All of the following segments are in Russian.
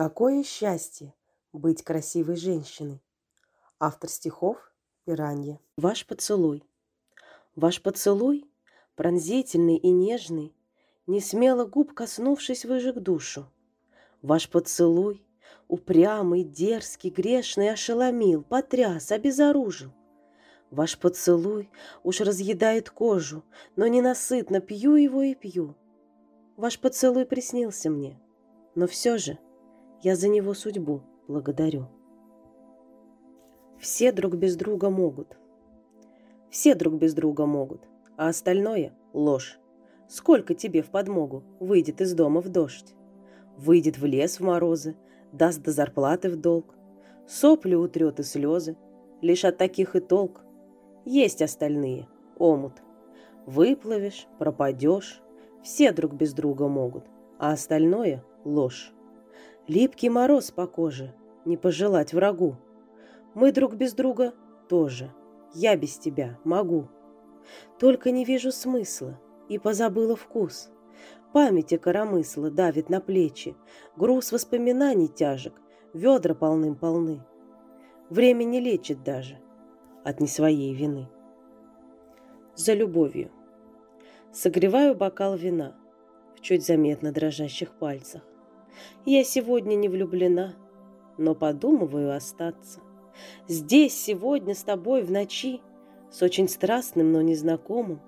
Какое счастье быть красивой женщиной! Автор стихов Пиранья. Ваш поцелуй. Ваш поцелуй, пронзительный и нежный, Не смело губ коснувшись, выжег душу. Ваш поцелуй, упрямый, дерзкий, грешный, Ошеломил, потряс, обезоружил. Ваш поцелуй уж разъедает кожу, Но ненасытно пью его и пью. Ваш поцелуй приснился мне, но все же — я за него судьбу благодарю. Все друг без друга могут. Все друг без друга могут, а остальное — ложь. Сколько тебе в подмогу выйдет из дома в дождь? Выйдет в лес в морозы, даст до зарплаты в долг. Сопли утрет и слезы, лишь от таких и толк. Есть остальные, омут. Выплывешь, пропадешь, все друг без друга могут, а остальное — ложь. Липкий мороз по коже, не пожелать врагу. Мы друг без друга тоже, я без тебя могу. Только не вижу смысла и позабыла вкус. Памяти коромысла давит на плечи, груз воспоминаний тяжек, ведра полным-полны. Время не лечит даже от не своей вины. За любовью. Согреваю бокал вина в чуть заметно дрожащих пальцах. Я сегодня не влюблена, но подумываю остаться. Здесь сегодня с тобой в ночи, с очень страстным, но незнакомым.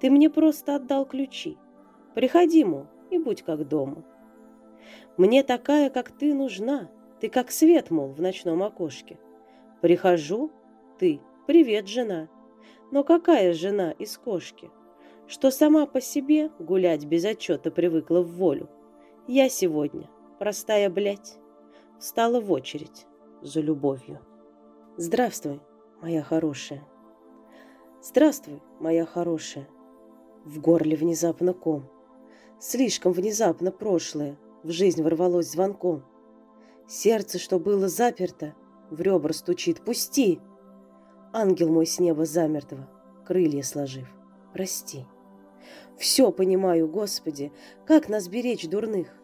Ты мне просто отдал ключи. Приходи, мол, и будь как дома. Мне такая, как ты, нужна. Ты как свет, мол, в ночном окошке. Прихожу, ты, привет, жена. Но какая жена из кошки? Что сама по себе гулять без отчета привыкла в волю. Я сегодня, простая блядь, встала в очередь за любовью. Здравствуй, моя хорошая. Здравствуй, моя хорошая. В горле внезапно ком. Слишком внезапно прошлое в жизнь ворвалось звонком. Сердце, что было заперто, в ребра стучит. Пусти! Ангел мой с неба замертво, крылья сложив. Прости. Все понимаю, Господи, как нас беречь дурных.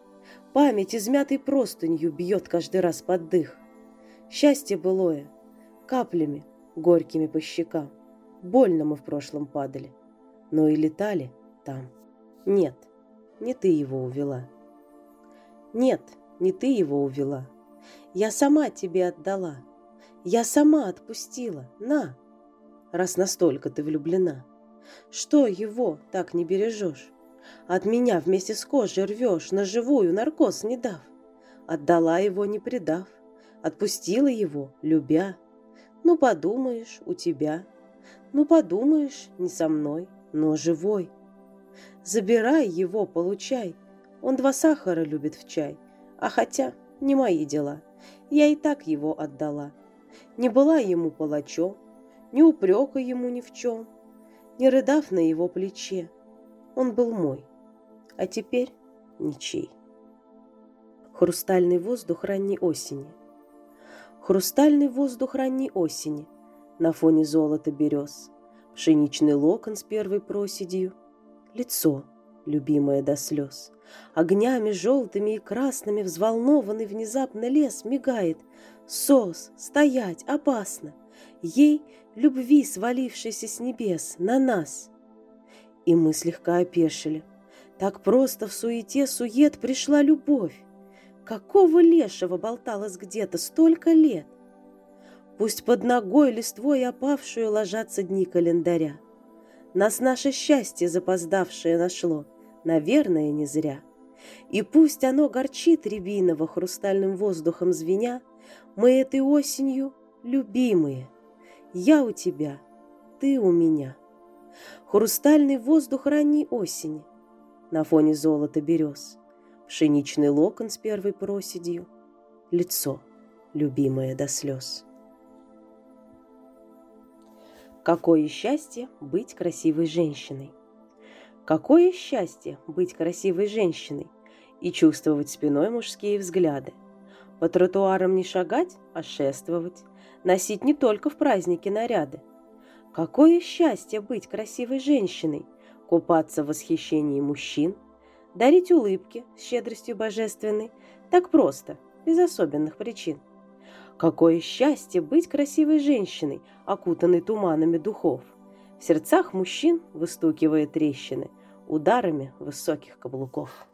Память измятой простынью бьет каждый раз под дых. Счастье былое, каплями, горькими по щекам. Больно мы в прошлом падали, но и летали там. Нет, не ты его увела. Нет, не ты его увела. Я сама тебе отдала. Я сама отпустила. На, раз настолько ты влюблена. Что его так не бережешь? От меня вместе с кожей рвешь, на живую наркоз не дав. Отдала его, не предав, отпустила его, любя. Ну, подумаешь, у тебя. Ну, подумаешь, не со мной, но живой. Забирай его, получай. Он два сахара любит в чай. А хотя, не мои дела. Я и так его отдала. Не была ему палачом, не упрека ему ни в чем, не рыдав на его плече, он был мой, а теперь ничей. Хрустальный воздух ранней осени. Хрустальный воздух ранней осени На фоне золота берез. Пшеничный локон с первой проседью. Лицо, любимое до слез. Огнями желтыми и красными Взволнованный внезапно лес мигает. Сос, стоять, опасно. Ей, любви, свалившейся с небес, на нас — и мы слегка опешили. Так просто в суете сует пришла любовь. Какого лешего болталось где-то столько лет? Пусть под ногой листвой опавшую ложатся дни календаря. Нас наше счастье запоздавшее нашло, наверное, не зря. И пусть оно горчит рябиново хрустальным воздухом звеня, мы этой осенью любимые. Я у тебя, ты у меня хрустальный воздух ранней осени, на фоне золота берез, пшеничный локон с первой проседью, лицо, любимое до слез. Какое счастье быть красивой женщиной! Какое счастье быть красивой женщиной и чувствовать спиной мужские взгляды. По тротуарам не шагать, а шествовать, носить не только в праздники наряды – Какое счастье быть красивой женщиной, купаться в восхищении мужчин, дарить улыбки с щедростью божественной, так просто, без особенных причин. Какое счастье быть красивой женщиной, окутанной туманами духов. В сердцах мужчин выстукивает трещины ударами высоких каблуков.